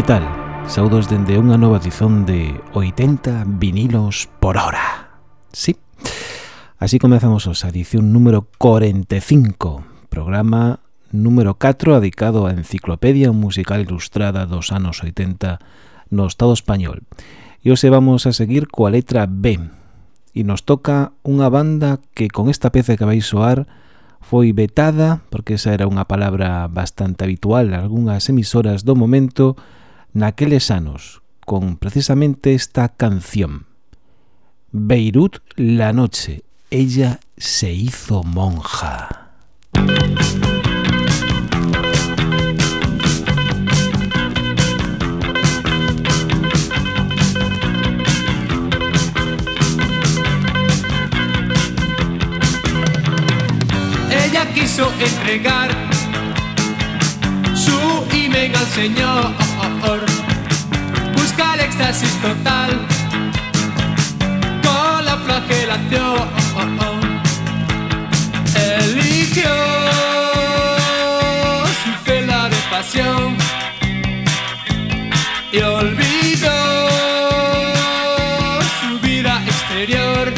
Que tal? Saudos dende unha nova edición de 80 vinilos por hora. Sí. Así comezamos a edición número 45, programa número 4 dedicado á enciclopedia musical ilustrada dos anos 80 no Estado español. E hoxe vamos a seguir coa letra B. E nos toca unha banda que con esta peza que vais soar foi vetada, porque esa era unha palabra bastante habitual en algunhas emisoras do momento, naqueles anos, con precisamente esta canción. Beirut la noche, ella se hizo monja. quiso entregar su imen al Señor. Busca el éxtasis total con la flagelación. Eligió su cela de pasión y olvidó su vida exterior.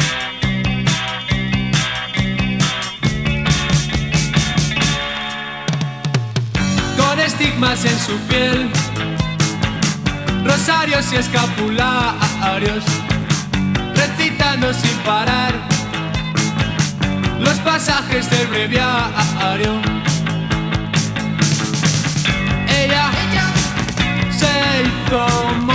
estigmas en su piel, rosarios y escapularios, recitando sin parar los pasajes del breviario. Ella, se hizo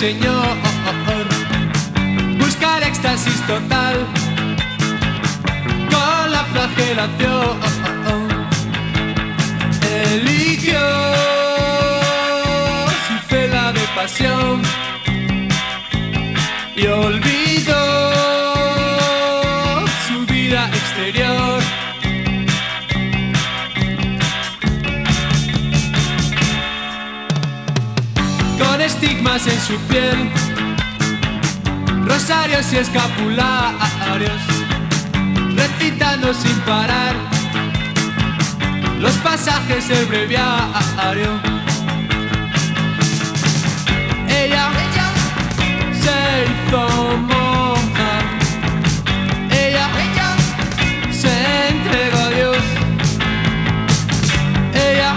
Señor. Buscar éxtasis total con la flagelación. Eligió su cela de pasión y olvidó en su piel, rosarios y escapularios, recitando sin parar los pasajes del breviario. Ella, se hizo monja, ella, se entregó a Dios, ella,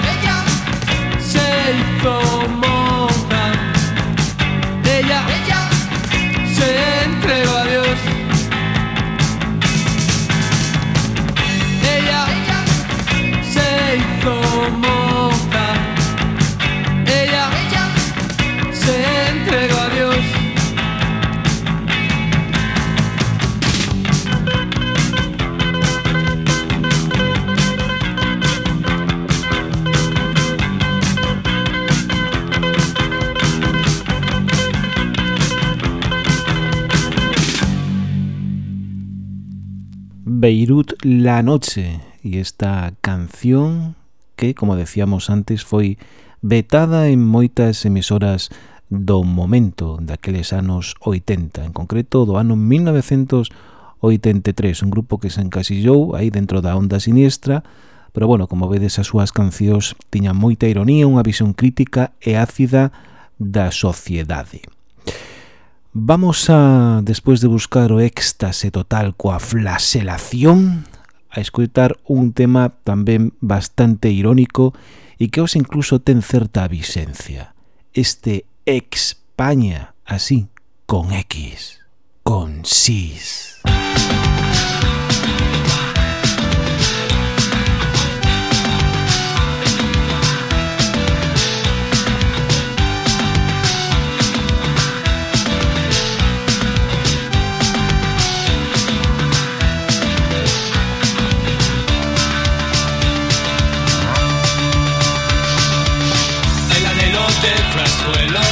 se hizo. Se entregó a Dios. Ella se hizo Beirut la noche y esta canción que, como decíamos antes, foi vetada en moitas emisoras do momento daqueles anos 80, en concreto do ano 1983, un grupo que se encasillou aí dentro da onda siniestra, pero bueno, como vedes as súas cancións tiñan moita ironía, unha visión crítica e ácida da sociedade. Vamos a, despois de buscar o éxtase total coa flaselación, a escutar un tema tamén bastante irónico e que os incluso ten certa vixencia. Este Expaña, así, con X, con Sis. Música suelo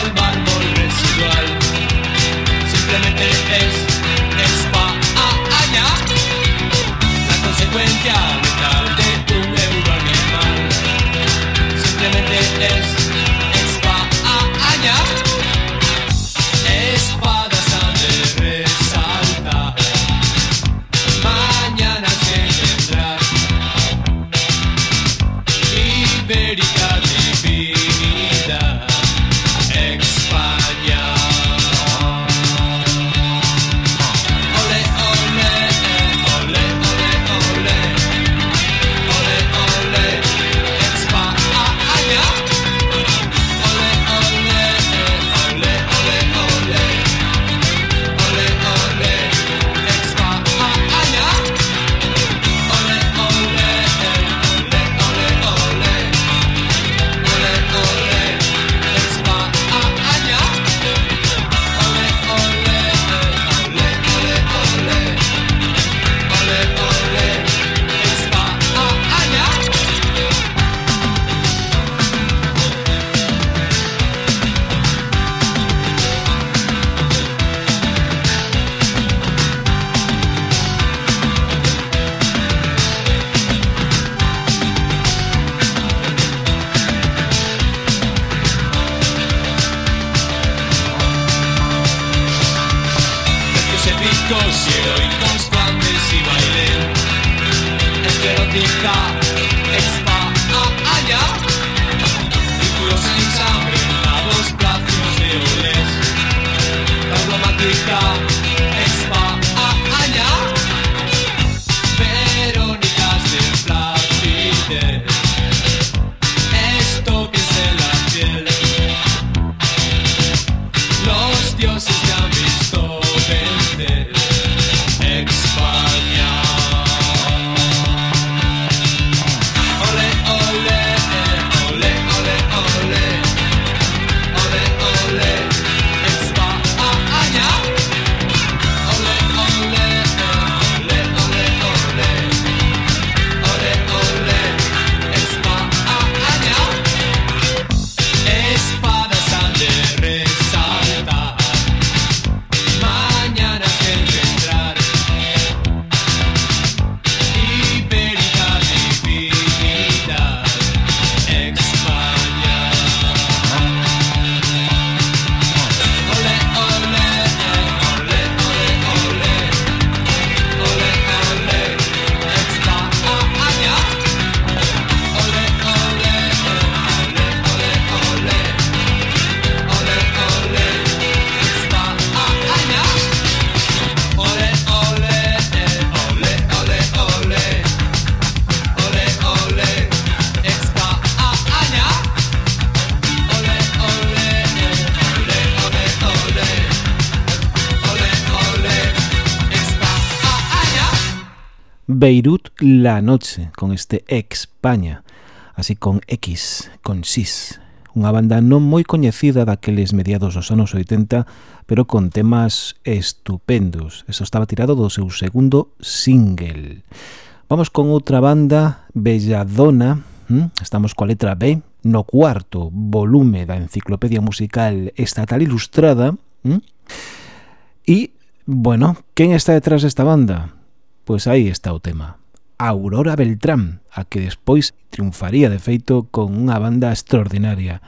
Beirut la noche, con este España, así con X, con Sis, unha banda non moi coñecida daqueles mediados dos anos 80, pero con temas estupendos. Eso estaba tirado do seu segundo single. Vamos con outra banda, Belladona, hm? estamos coa letra B, no cuarto volume da Enciclopedia Musical Estatal Ilustrada, hm? e, bueno, quen está detrás desta banda? Pois aí está o tema. Aurora Beltrán, a que despois triunfaría de feito con unha banda extraordinaria,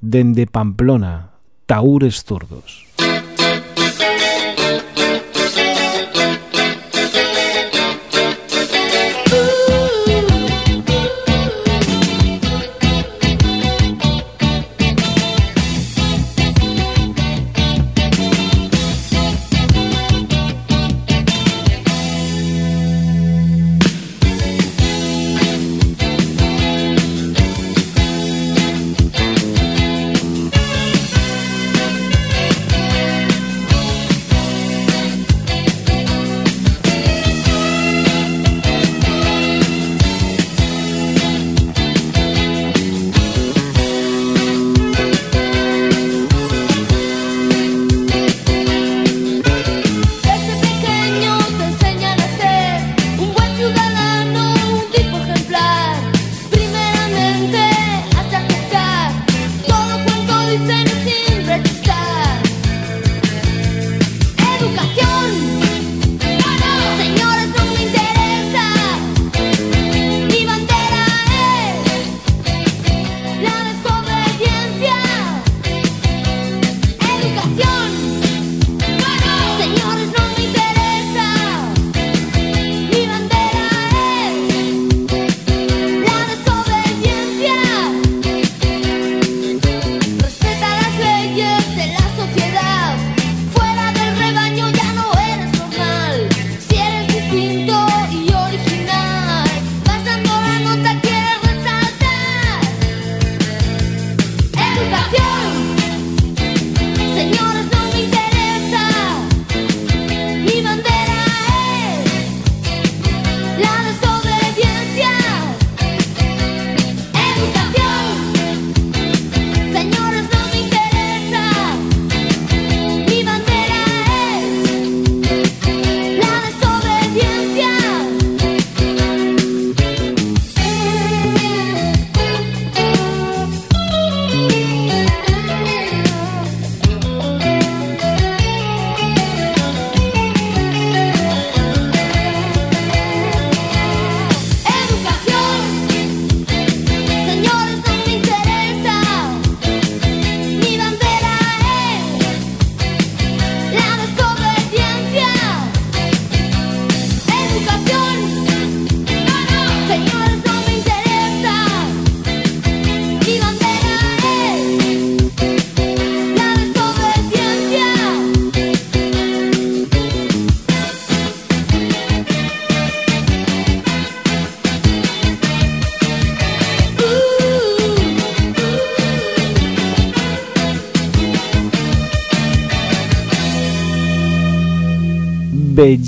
dende Pamplona, Taúres Zurdos.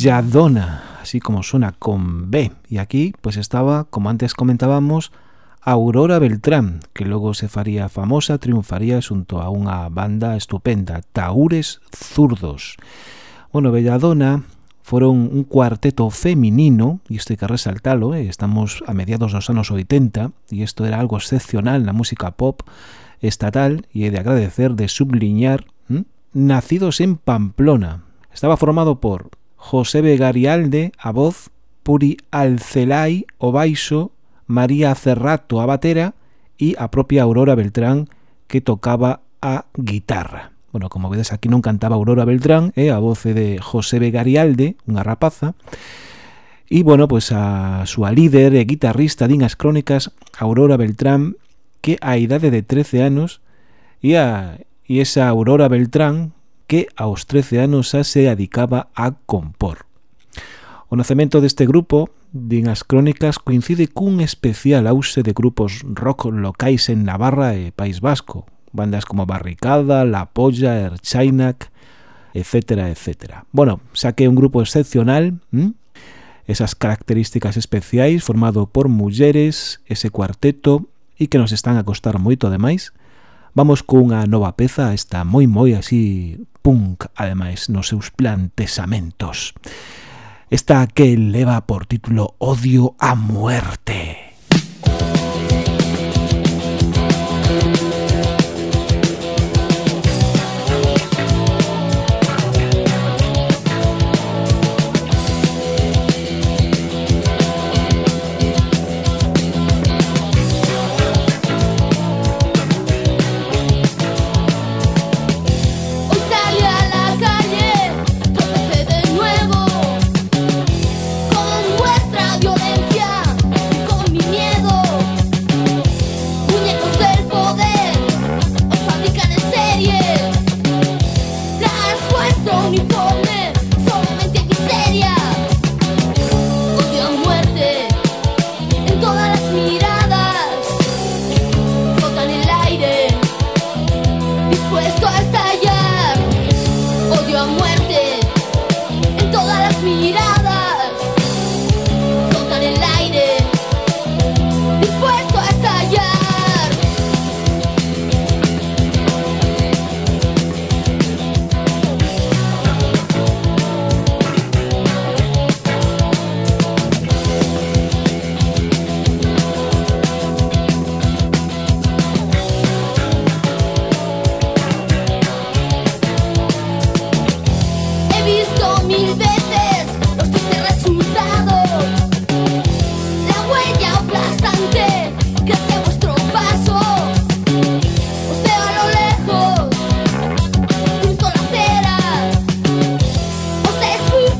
Belladona, así como suena con B. Y aquí pues estaba, como antes comentábamos, Aurora Beltrán, que logo se faría famosa, triunfaría xunto a unha banda estupenda, Taúres Zurdos. Bueno, Belladona foron un cuarteto feminino, e isto hai que resaltalo, eh? estamos a mediados dos anos 80, e isto era algo excepcional na música pop estatal, e é de agradecer, de subliñar, nacidos en Pamplona. Estaba formado por José Begarialde, a voz, Puri Alcelai, o baixo, María Cerrato, a batera, e a propia Aurora Beltrán, que tocaba a guitarra. Bueno, como vedes aquí non cantaba Aurora Beltrán, é eh, a voce de José Begarialde, unha rapaza, E, bueno, pois pues a súa líder e guitarrista din as crónicas Aurora Beltrán que a idade de 13 anos e, a, e esa Aurora Beltrán que aos 13 anos xa se adicaba a compor. O nacemento deste grupo, din as crónicas, coincide cun especial auxe de grupos rock locais en Navarra e País Vasco, bandas como Barricada, La Polla, Erchainak, etcétera, etcétera. Bueno, saque un grupo excepcional, ¿m? esas características especiais formado por mulleres, ese cuarteto e que nos están a costar moito ademais. Vamos cunha nova peza, está moi moi así punk, ademais, nos seus plantesamentos. Esta que leva por título Odio a muerte.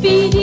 be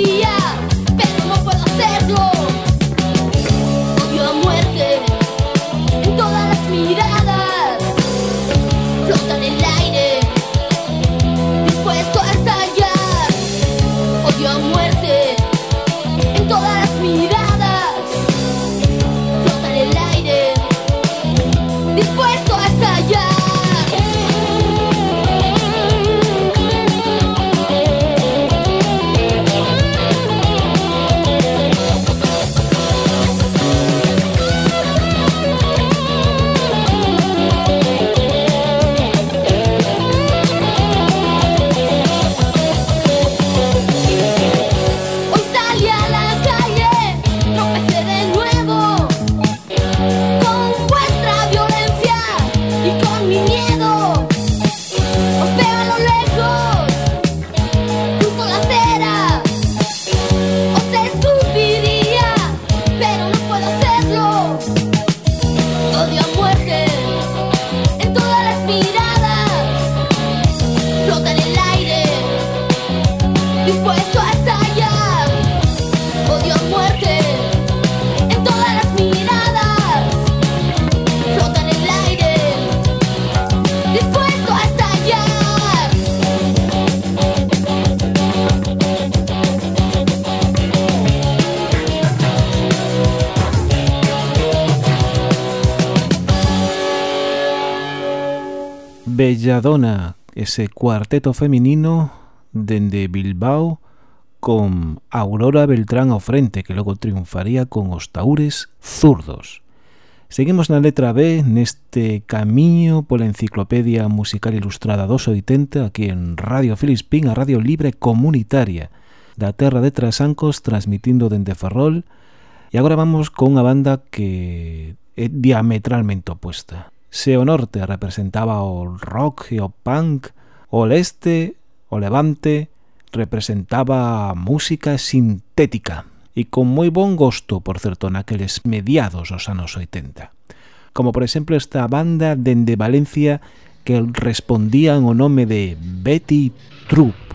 Belladona, ese cuarteto feminino dende Bilbao con Aurora Beltrán ao frente, que logo triunfaría con os taúres zurdos. Seguimos na letra B neste camiño pola Enciclopedia Musical Ilustrada 280 aquí en Radio Filispín, a Radio Libre Comunitaria da Terra de Trasancos transmitindo dende Ferrol e agora vamos con unha banda que é diametralmente opuesta se o norte representaba o rock e o punk, o leste, o levante, representaba a música sintética e con moi bon gosto, por certo, naqueles mediados dos anos 80. Como, por exemplo, esta banda dende Valencia que respondían o nome de Betty Troop.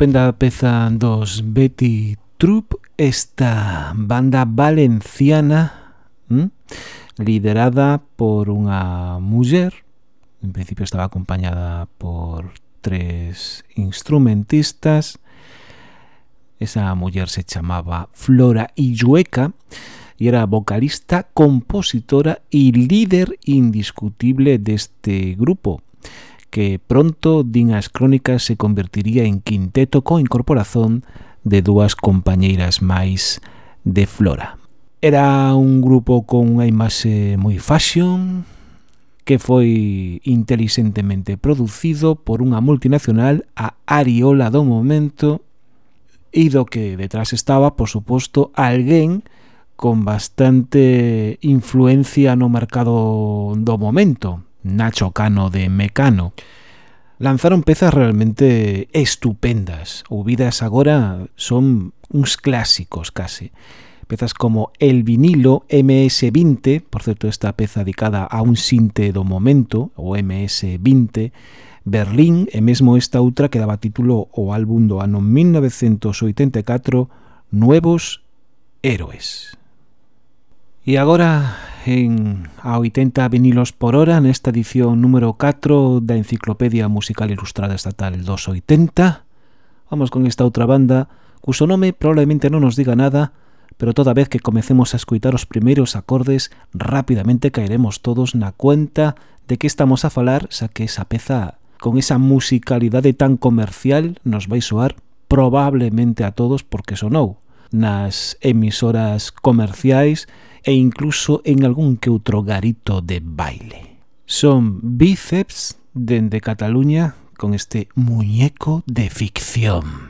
Estupenda peza Betty Troop, esta banda valenciana liderada por unha muller, en principio estaba acompañada por tres instrumentistas, esa muller se chamaba Flora Illueca e era vocalista, compositora e líder indiscutible deste grupo que pronto din as crónicas se convertiría en quinteto co incorporación de dúas compañeiras máis de Flora. Era un grupo con unha imaxe moi fashion, que foi intelixentemente producido por unha multinacional a ariola do momento e do que detrás estaba, por suposto, alguén con bastante influencia no mercado do momento, Nacho Cano de Mecano. Lanzaron pezas realmente estupendas. Ouvidas agora son uns clásicos case. Pezas como El vinilo MS20, por certo esta peza dedicada a un sinte do momento, o MS20, Berlín e mesmo esta outra que daba título ao álbum do ano 1984 Nuevos Héroes. E agora en a 80 vinilos por hora nesta edición número 4 da Enciclopedia Musical Ilustrada Estatal 280. Vamos con esta outra banda cuso nome probablemente non nos diga nada, pero toda vez que comecemos a escutar os primeiros acordes, rápidamente caeremos todos na cuenta de que estamos a falar, xa que esa peza con esa musicalidade tan comercial nos vai soar probablemente a todos porque sonou nas emisoras comerciais e incluso en algún que outro garito de baile. Son bíceps dende Cataluña con este muñeco de ficción.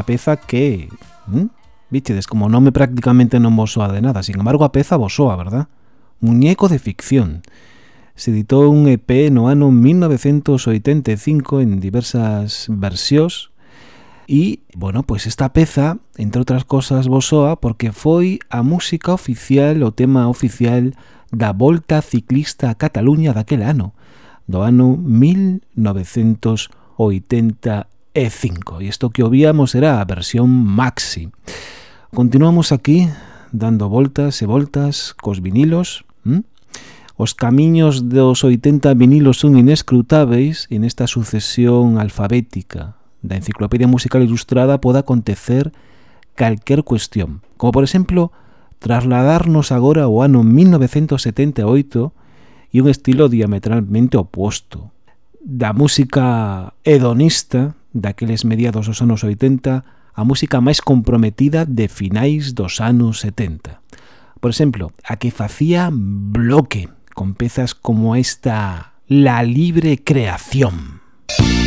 apeza que... Hm, ¿Mm? Vichedes, como nome prácticamente non vos soa de nada, sin embargo a peza vos soa, verdad? Muñeco de ficción. Se editou un EP no ano 1985 en diversas versións e, bueno, pois pues esta peza, entre outras cosas, vos soa porque foi a música oficial, o tema oficial da Volta Ciclista a Cataluña daquele ano, do ano 1985. E5. E isto que ouvíamos era a versión maxi. Continuamos aquí dando voltas e voltas cos vinilos. ¿m? Os camiños dos 80 vinilos son inescrutáveis e nesta sucesión alfabética da enciclopedia musical ilustrada pode acontecer calquer cuestión. Como por exemplo, trasladarnos agora ao ano 1978 e un estilo diametralmente oposto da música hedonista daqueles mediados dos anos 80 a música máis comprometida de finais dos anos 70. Por exemplo, a que facía bloque con pezas como esta La libre creación. Música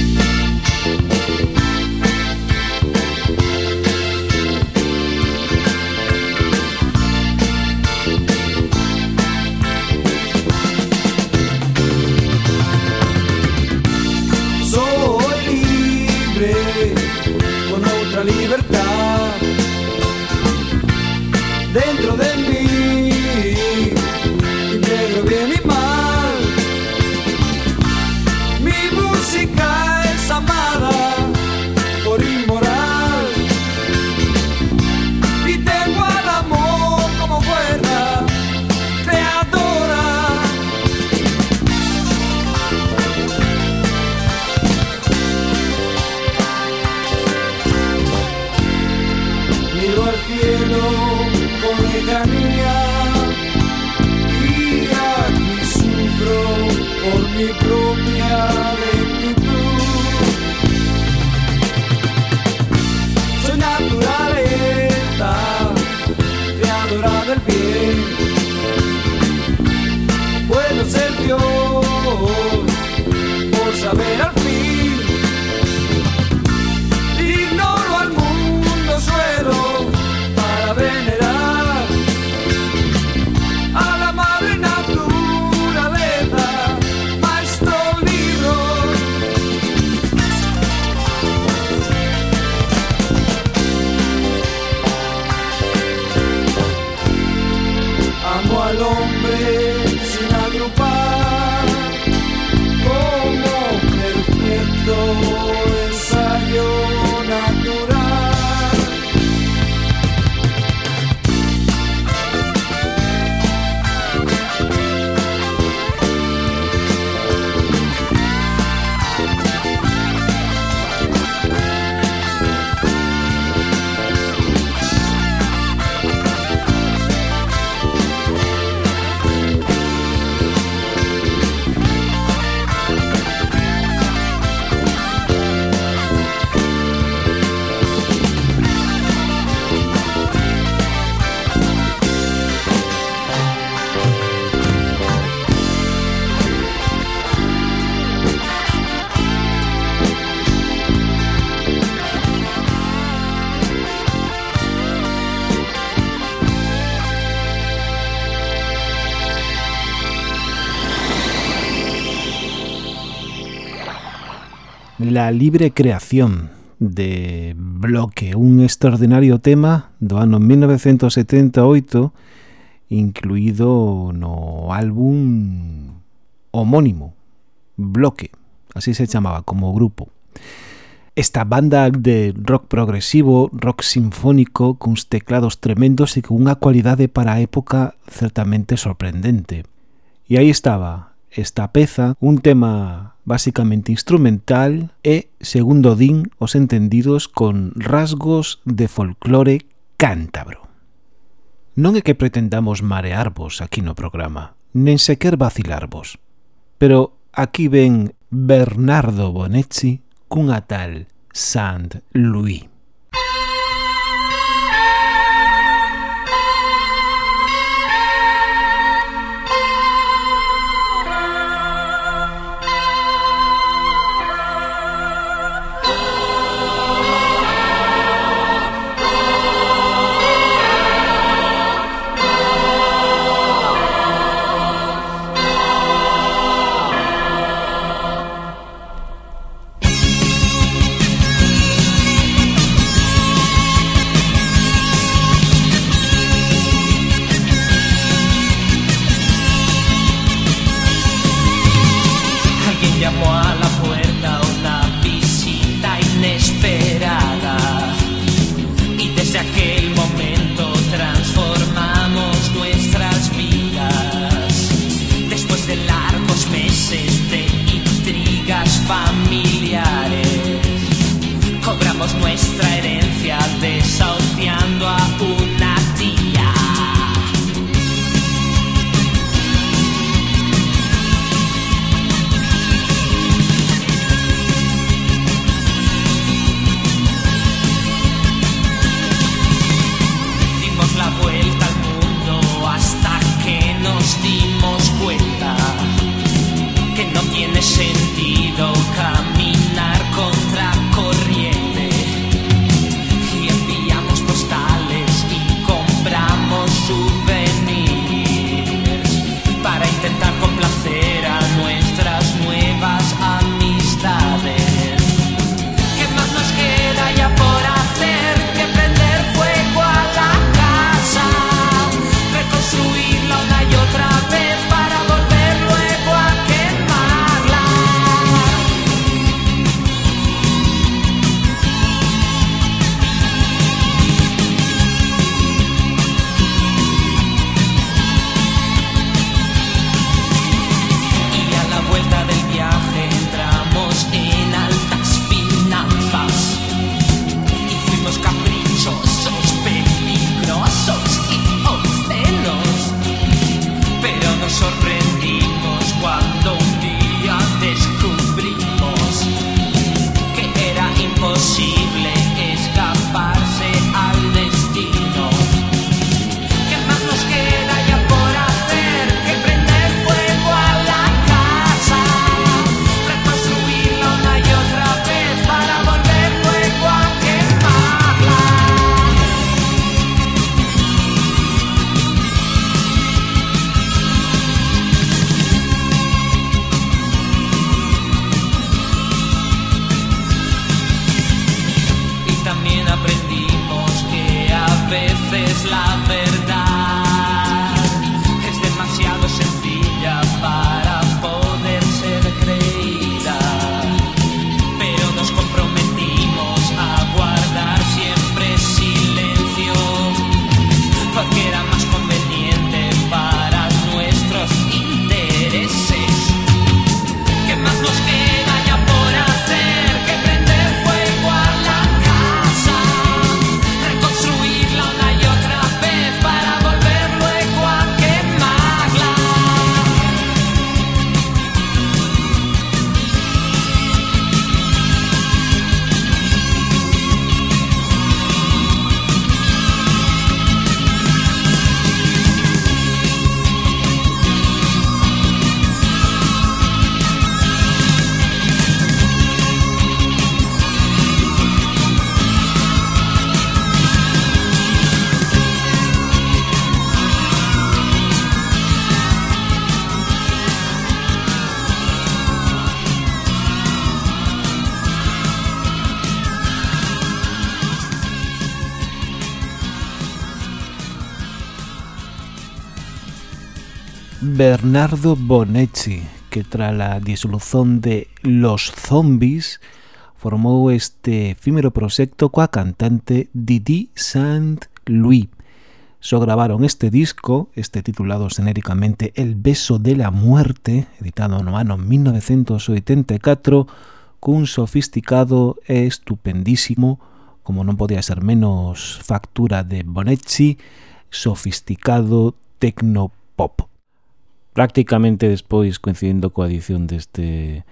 La libre creación de Bloque, un extraordinario tema do ano 1978 incluído no álbum homónimo Bloque, así se chamaba como grupo. Esta banda de rock progresivo, rock sinfónico, cuns teclados tremendos e cunha cualidade para a época certamente sorprendente. E aí estaba, esta peza, un tema basicamente instrumental e, segundo din os entendidos, con rasgos de folclore cántabro. Non é que pretendamos marearvos aquí no programa, nen sequer vacilarvos. Pero aquí ven Bernardo Bonetti cunha tal Saint Louis. Bernardo Bonetti, que tras la disolución de Los Zombies formou este efímero proxecto coa cantante Didi Saint Louis. So gravaron este disco, este titulado genéricamente El beso de la muerte, editado no ano 1984, cun sofisticado e estupendísimo, como non podía ser menos factura de Bonetti, sofisticado tecnopop Prácticamente despois coincidindo coa edición deste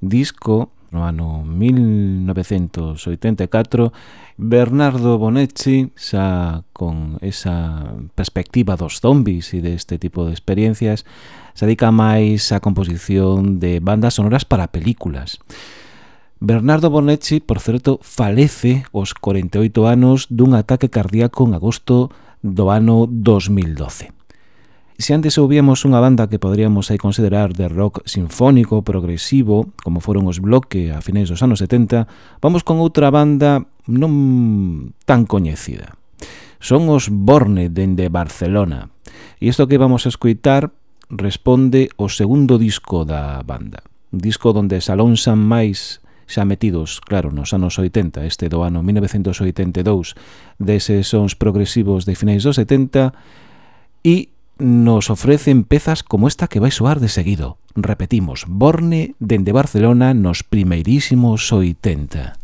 disco no ano 1984 Bernardo Bonetti xa con esa perspectiva dos zombies e deste tipo de experiencias se dedica máis á composición de bandas sonoras para películas. Bernardo Bonetti, por certo, falece aos 48 anos dun ataque cardíaco en agosto do ano 2012. Se antes ouvíamos unha banda que poderíamos aí considerar de rock sinfónico, progresivo, como foron os Bloque a finais dos anos 70, vamos con outra banda non tan coñecida. Son os Borne dende Barcelona. E isto que vamos a escoitar responde o segundo disco da banda. Un disco donde Salonsan máis xa metidos, claro, nos anos 80, este do ano 1982, deses sons progresivos de finais dos 70, e nos ofrecen pezas como esta que vai soar de seguido. Repetimos, Borne dende Barcelona nos primeirísimos 80.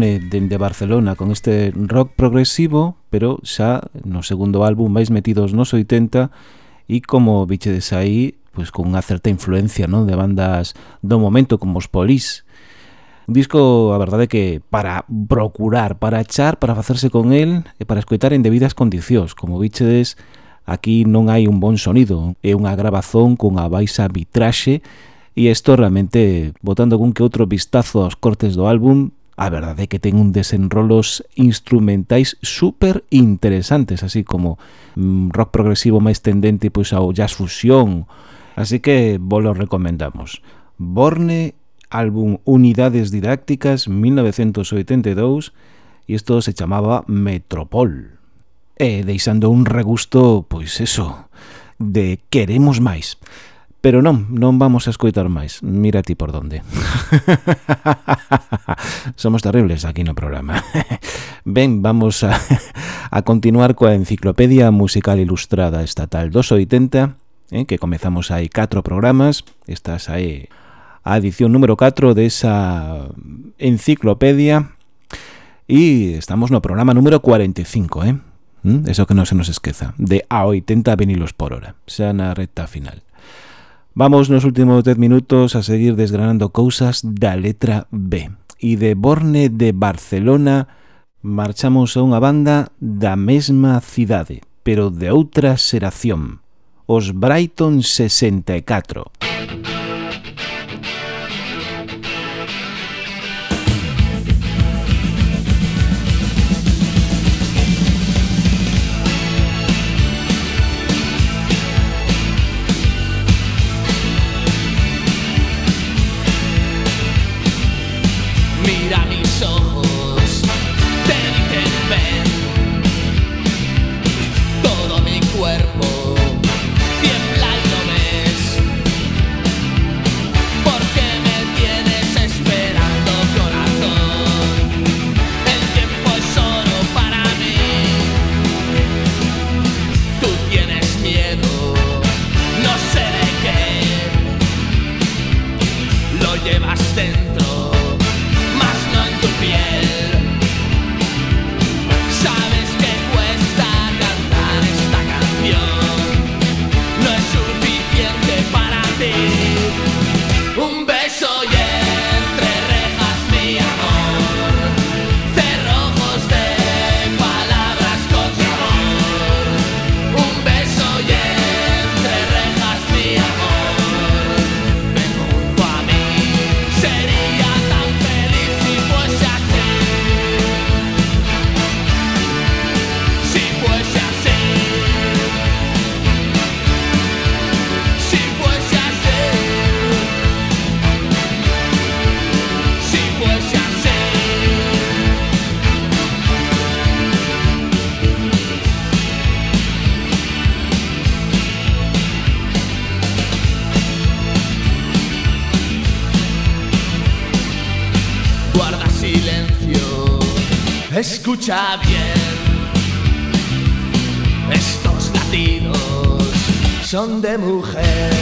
une dende Barcelona con este rock progresivo, pero xa no segundo álbum máis metidos nos 80 e como bichedes aí, pois con unha certa influencia non de bandas do momento como os Polis. Un disco, a verdade, que para procurar, para achar, para facerse con el e para escoitar en debidas condicións. Como bichedes, aquí non hai un bon sonido, é unha grabazón cunha baixa vitraxe e isto realmente, botando algún que outro vistazo aos cortes do álbum, a verdade é que ten un desenrolos instrumentais super interesantes, así como mm, rock progresivo máis tendente pois ao jazz fusión, así que vos lo recomendamos. Borne, álbum Unidades Didácticas 1982, e isto se chamaba Metropol. E deixando un regusto, pois eso, de queremos máis. Pero non, non vamos a escoitar máis. Mira ti por donde. Somos terribles aquí no programa. Ben, vamos a, a continuar coa enciclopedia musical ilustrada estatal dos 80, eh, que comezamos aí catro programas. Estás aí a edición número 4 desa enciclopedia e estamos no programa número 45, eh? ¿Mm? Eso que non se nos esqueza, de a 80 vinilos por hora, xa na recta final. Vamos nos últimos 10 minutos a seguir desgranando cousas da letra B. E de Borne de Barcelona marchamos a unha banda da mesma cidade, pero de outra xeración, os Brighton 64. gens des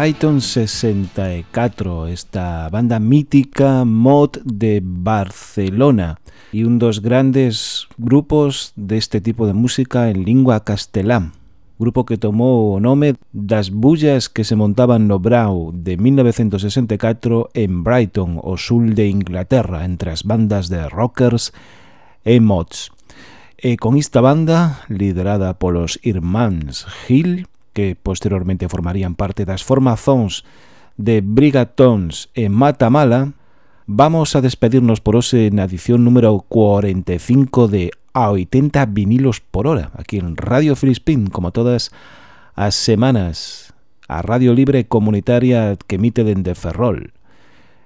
Brighton 64, esta banda mítica mod de Barcelona e un dos grandes grupos deste tipo de música en lingua castelán. Grupo que tomou o nome das bullas que se montaban no Brau de 1964 en Brighton, o sul de Inglaterra, entre as bandas de rockers e mods. E con esta banda, liderada polos irmáns Hill, que posteriormente formarían parte das formazóns de Brigatons e Matamala, vamos a despedirnos por hoxe na edición número 45 de A 80 vinilos por hora, aquí en Radio Filispín, como todas as semanas, a Radio Libre Comunitaria que emite dende Ferrol.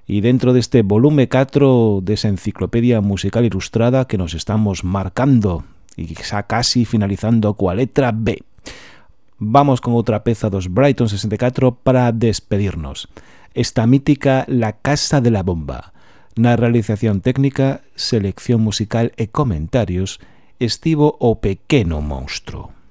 E dentro deste volume 4 desa enciclopedia musical ilustrada que nos estamos marcando e xa casi finalizando coa letra B. Vamos con outra peza dos Brighton 64 para despedirnos. Esta mítica La Casa de la Bomba. Na realización técnica, selección musical e comentarios, estivo o pequeno monstro.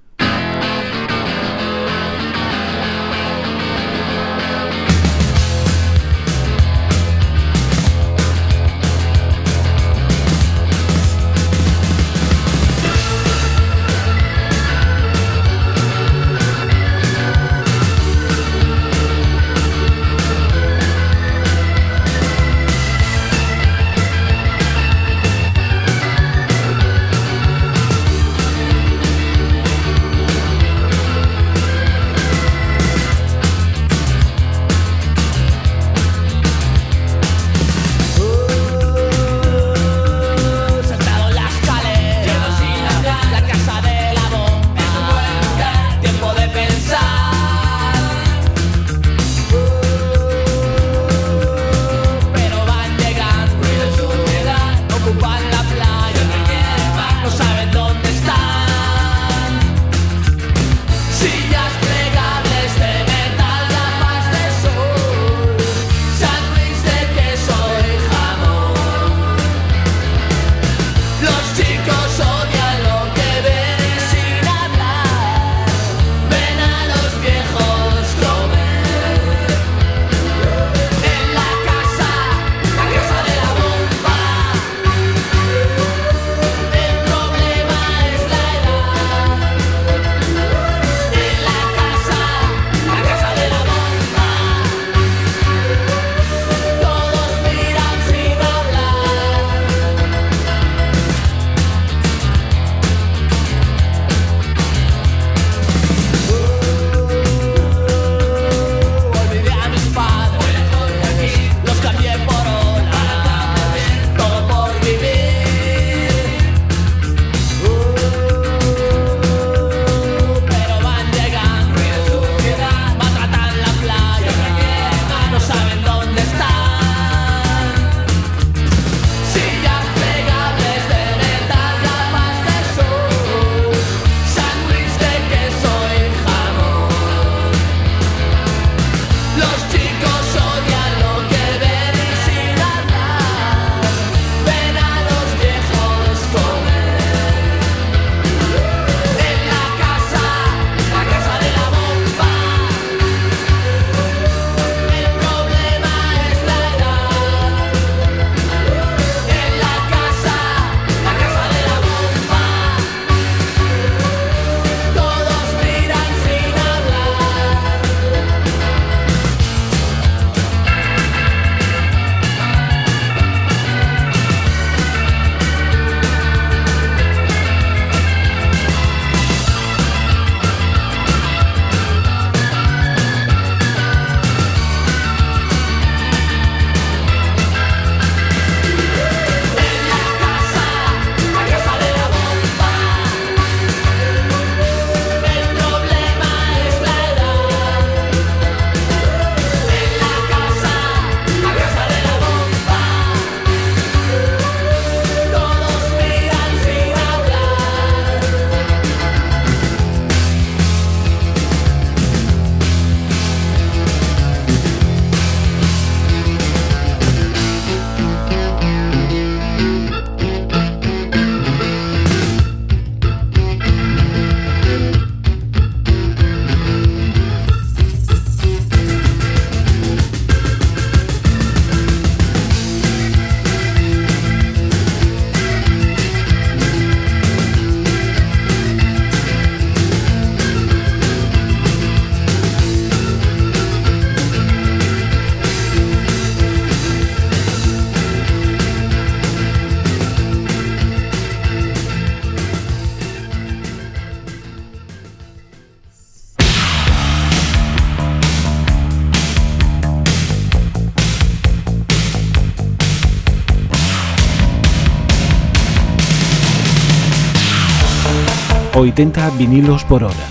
80 vinilos por hora.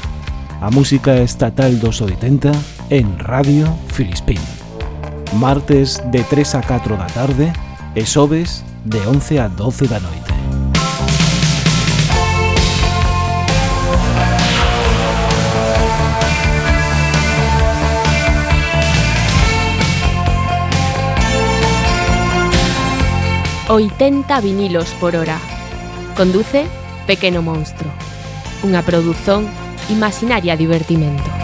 A música estatal dos 80 en Radio Filispín. Martes de 3 a 4 da tarde e xoves de 11 a 12 da noite. ...80 vinilos por hora. Conduce Pequeno Monstruo unha produción Imaginaria Divertimento.